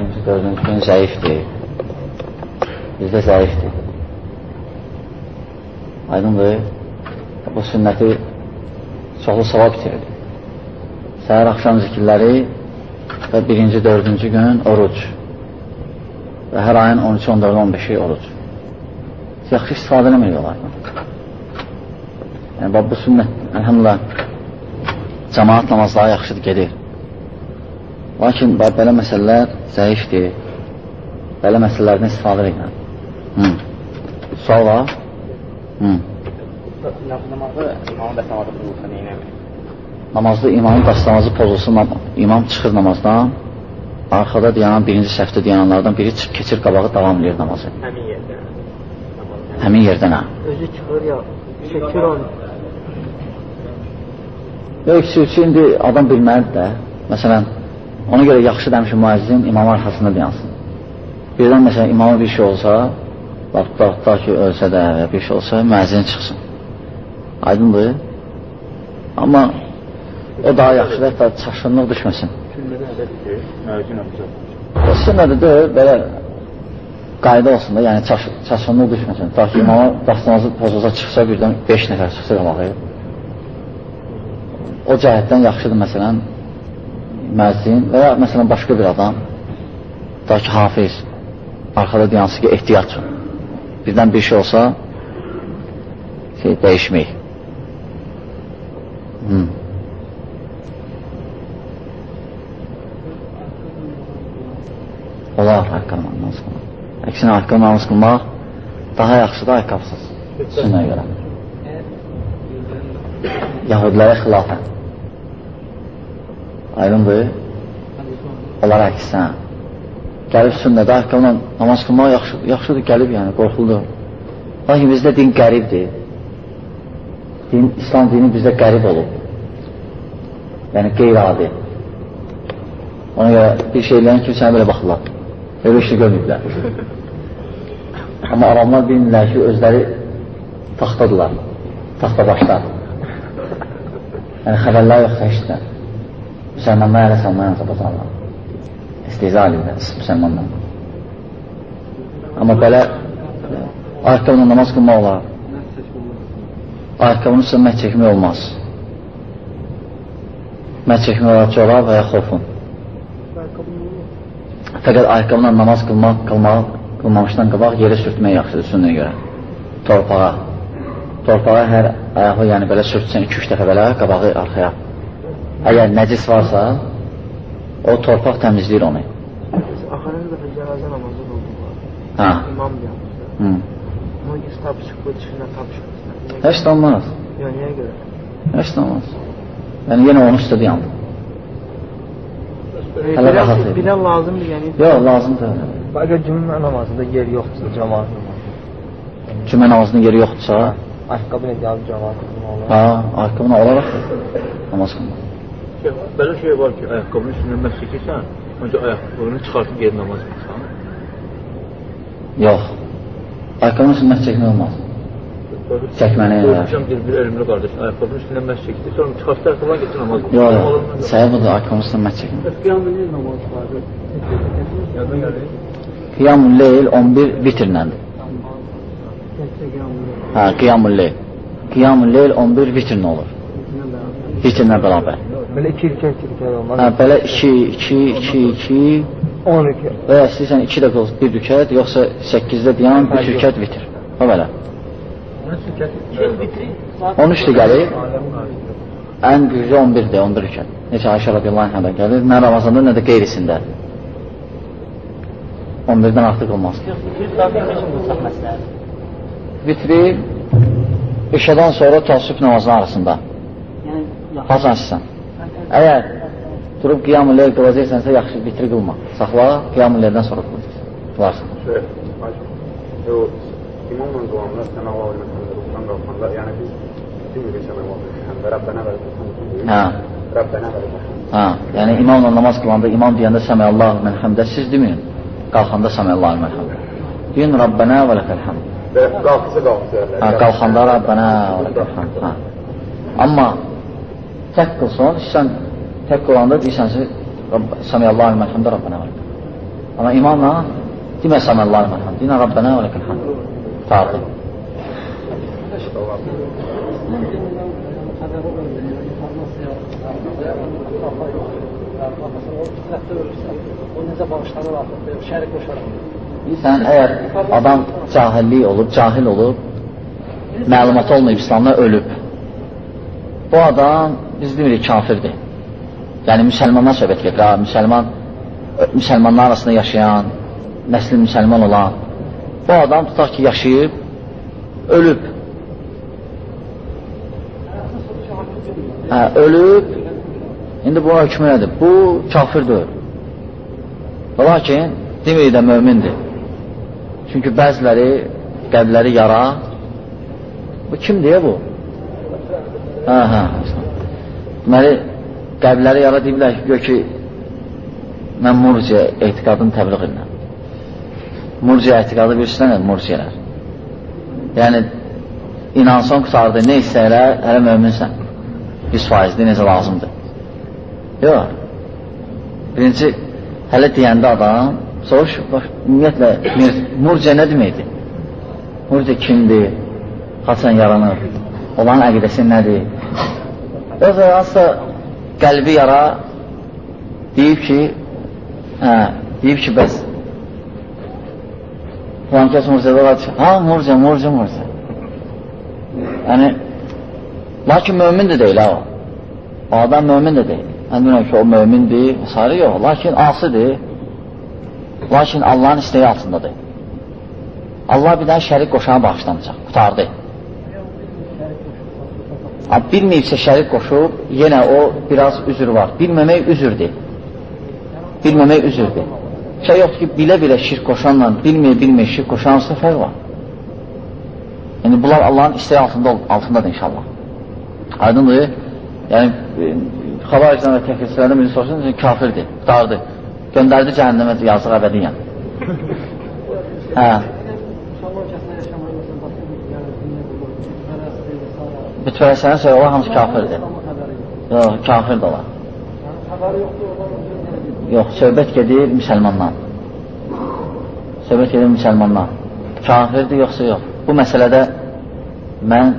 birinci, dördüncü gün zəifdir. Bizdə zəifdir. Aydındır. Bu sünnəti çoxlu savab bitirir. Səhər axşam zikirləri və birinci, dördüncü gün oruc və hər ayın 13, 14, 15-i oruc. Yaxşı istifadə eləmək olarlar. Yəni, bu sünnət, əlhamdülillah, cəmaat namazları yaxşıdır, gedir. Lakin belə məsələlər zəifdir. Belə məsələlərdən istifadə edirlər. Hı. Sual var? Hı. Namazda imamın dəstəmazı pozulsa, imam çıxır namazdan, arxada dayanan, birinci səhvdə dayananlardan biri çıx, keçir qabağı, davam edir namazı. Həmin yerdə. Həmin yerdən hə. Özü çıxır ya, çəkir onu. Yox, xüsusi indi adam bilməlidir də. Məsələn, ona görə yaxşı demişim müəzzin imam arxasında dayansın. Birdən məsələn imama bir şey olsa, vaxtda ki ölsə də və bir şey olsa, müəzzin çıxsın. Aydındır? Amma o daha yaxşıdır, hətta çaşqınlıq düşməsin. O sünnədə deyil, belə qayda olsun da, yəni çaş, çaşqınlıq düşməsin. Ta ki imama dastamazı pozulsa çıxsa birdən 5 nəfər çıxsa qalağı. O cəhətdən yaxşıdır məsələn müəzzin və ya məsələn başqa bir adam ta ki hafiz arxada dayansın ki ehtiyat üçün. Birdən bir şey olsa şey, dəyişmək. Hmm. Olar ayaqqabı namaz qılmaq. Əksinə ayaqqabı namaz qılmaq daha yaxşıdır ayaqqabsız. Sünnəyə görə. Yahudilərə xilafən. Aydındır? Onlar əksinə. Gəlib sünnədə ayaqqabla namaz qılmaq yaxşıdır, yaxşıdır gəlib yəni, qorxuldur. Lakin bizdə din qəribdir. Din, İslam dini bizdə qərib olub. Yəni qeyri-adi. Ona görə bir şeylərin kimi sənə belə baxırlar. Elə işini görməyiblər. Amma adamlar bilmirlər ki, özləri taxtadılar. Taxta başlar. Yəni xəbərlər yoxsa işlər. Müsəlmanlar elə salmayan sapazarlar. İsteyza alirlər müsəlmanlar. Amma belə ayaqqabına namaz qılmaq olar. Ayaqqabının üstə məhz çəkmək olmaz. Məhz çəkmək olar ki, olar və ya xofun. Fəqət ayaqqabına namaz qılmaq, qılmaq, qılmamışdan qabaq yerə sürtmək yaxşıdır sünnəyə görə. Torpağa. Torpağa hər ayağı yəni belə sürtsən 2-3 dəfə belə qabağı arxaya. Əgər nəcis varsa, o torpaq təmizləyir onu. Axırıncı dəfə cənazə namazı qıldılar. Hə. İmam yanımızda. Hı. Ona göz tapışıq bu dışında tapışıq. Heç də olmaz. Ya niyə görə? Heç də olmaz. Yəni yenə onun üstə dayandı. Hələ Bilal, rahat edin. Bilal lazımdır yəni. Yox, lazımdır. Əgər cümlə namazında yer yoxdursa, cəmaat. Cümə namazının yeri yoxdursa, Ayaqqabı ilə gəlib cəmaat qılmalı. ha, ayaqqabına olaraq namaz qılmaq. Belə şey var ki, ayaqqabının üstündən məhz çəkirsən, önce ayaqqabını çıxartıb geri namaz qılsan. Yox. Ayaqqabının üstündən çəkmək olmaz. Çəkməni. Görmüşəm bir, bir elmli qardaş ayaqqabının üstündən məhz çəkdi, sonra çıxartdı ayaqqabına getdi namaz qıldı. Yox, yox. Səhə budur, ayaqqabının üstündən məhz çəkmək. Qiyamın namaz gəldi. Qiyamul leyl 11 vitrləndir. Hə, qiyamul leyl. Qiyamul leyl 11 vitrlə olur. Vitrlə bərabər. Belə iki rükət, iki rükət olmaz. Hə, belə 2, 2, 2, 2 10 rükət. və ya istəyirsən 2 dəfə olsun 1 rükət, yoxsa 8-də dayan 3 rükət vitr. O belə. 13 də gəlir. Ən güclü 11-dir, 11 rükət. Necə Ayşə radiyallahu anhədən gəlir, nə Ramazanda, nə də qeyrisində. 11-dən artıq olmaz. Vitri işədən sonra təəssüf namazının arasında. Hacan istəsən. Əgər durub qiyam-ı leyl qılacaqsənsə, yaxşı vitri qılma. Saxla, qiyam-ı leyldən sonra qılacaqsan. Qılarsan. Şey, o imamla duanlar sən Allahu Ekber ruhdan qalxanda, yəni biz demirik sən Allahu Ekber, Rəbbənə və Hə. Rəbbənə və Hə, yəni imamla namaz qılanda imam deyəndə səmə Allahu mən həmdə siz deməyin. Qalxanda səmə Allahu mən həmdə. Deyin Rabbənə və ləkəl həmd. Və qalxısa qalxısa. Hə, qalxanda Rabbənə və ləkəl həmd. Hə. Amma tək qılsan, sən tək qılanda deyirsən ki, mən həmdə Rabbənə və ləkəl. Amma imanla deməsən Allah'a mərhəm. Dinə Rabbənə və ləkəl hamd. Tardı. Sən əgər adam cahillik olub, cahil olub, məlumat olmayıb İslamda ölüb. Bu adam biz demirik kafirdir. Yəni müsəlmandan söhbət gedir. Ha, müsəlman müsəlmanlar arasında yaşayan, nəsli müsəlman olan bu adam tutaq ki, yaşayıb, ölüb. Hə, ölüb, indi bu hökmü nədir? Bu kafirdir. Lakin demirik də mömindir. Çünki bəziləri qəlbləri yara. Bu kim deyə bu? Hə, hə. Deməli, qəlbləri yara deyiblər ki, gör ki, mən murciə etiqadını təbliğ edirəm. Murciə etiqadı bilirsinə murciyələr. Yəni, inansan qutardı, nə istəyirlər, hələ möminsən. 100%dir, necə lazımdır. Yox. Birinci, hələ deyəndə adam, soruş, bax, ümumiyyətlə, murciə nə deməkdir? Murciə kimdir? Haçan yaranır? Olan əqidəsi nədir? Yoxsa hansısa qəlbi yara deyib ki, hə, deyib ki, bəs filan kəs murciədə var, ha, murciə, murciə, murciə. Yəni, lakin mömin də deyil, ha, o. Adam mömin də deyil. Mən bilmirəm ki, o mömindir, sarı yox, lakin asıdır. Lakin Allahın istəyi altındadır. Allah bir daha şərik qoşanı bağışlanacaq, qutardı. Bilməyibsə şərik qoşub, yenə o biraz üzr var. Bilməmək üzrdür. Bilməmək üzrdür. Şey yoxdur ki, bilə-bilə şirk qoşanla bilməyə-bilməyə şirk qoşan fərq var. Yəni, bunlar Allahın istəyi altında, altındadır inşallah. Aydındır. Yəni, xabaricdən və təkrislərdən biri soruşun, kafirdir, dardı. Göndərdi cəhənnəmə yazıq əbədiyyən. Hə. Bütpərəsənə söyə olar, hamısı kafirdir. Yox, kafirdir olar. Yox, söhbət gedir müsəlmandan. Söhbət gedir müsəlmandan. Kafirdir, yoxsa yox. Bu məsələdə mən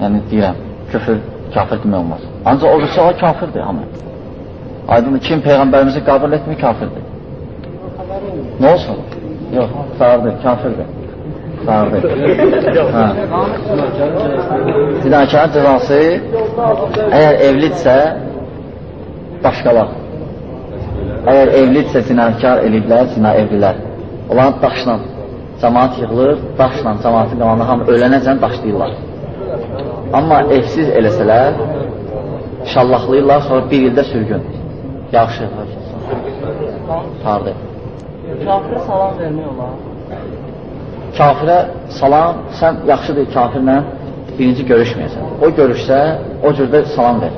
yəni deyirəm, küfür, kafir demək olmaz. Ancaq o birisi o kafirdir hamı. Aydın kim Peyğəmbərimizi qəbul etmir, kafirdir. Nə olsun? Yox, sağırdır, kafirdir. Sağırdır. Hə. Zinakarın cəzası əgər evlidirsə başqalar. Əgər evlidirsə zinakar eliblər, zina evlilər. Olan daşla cəmaat yığılır, daşla cəmaatın qalanı hamı ölənəcən daşlayırlar. Amma evsiz eləsələr, şallaqlayırlar, sonra bir ildə sürgün. Yaxşı. Tardı. Kafirə salam vermək olar. Kafirə salam, sən yaxşıdır kafirlə birinci görüşməyəsən. O görüşsə, o cürdə salam ver.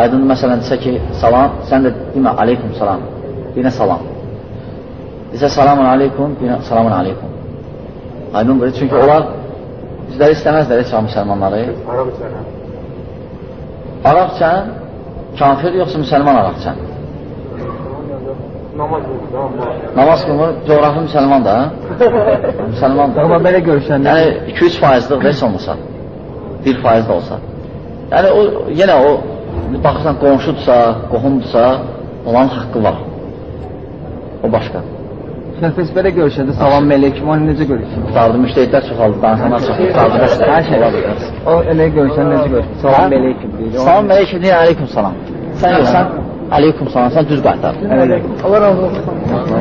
Aydın məsələn desə ki, salam, sən də demə aleykum salam. Deyinə salam. Desə salamun aleykum, deyinə salamun aleykum. Aydındır. Çünki onlar bizləri istəməzlər heç müsəlmanları. Arabçana. Arabçən, kafir yoxsa müsəlman Arabçən? Namaz qılır, amma Namaz qılmır, coğrafi müsəlman da. müsəlman da. Amma belə görüşəndə Yəni 2-3 faizlik heç olmasa, 1 faiz də olsa. Yəni o yenə o baxırsan qonşudursa, qohumdursa, olan haqqı var. O başqa. Şəxs belə görüşəndə salam məleykum, onu necə görüşür? Qutardı, müştəhidlər çoxaldı, danışanlar çoxaldı, qutardı, bəs hər şey ola bilər. O elə görüşən necə görüşür? Salam məleykum deyir. Salam məleykum deyir, əleykum salam. Sən yoxsan, əleykum salam, sən düz qaytar. Allah razı olsun.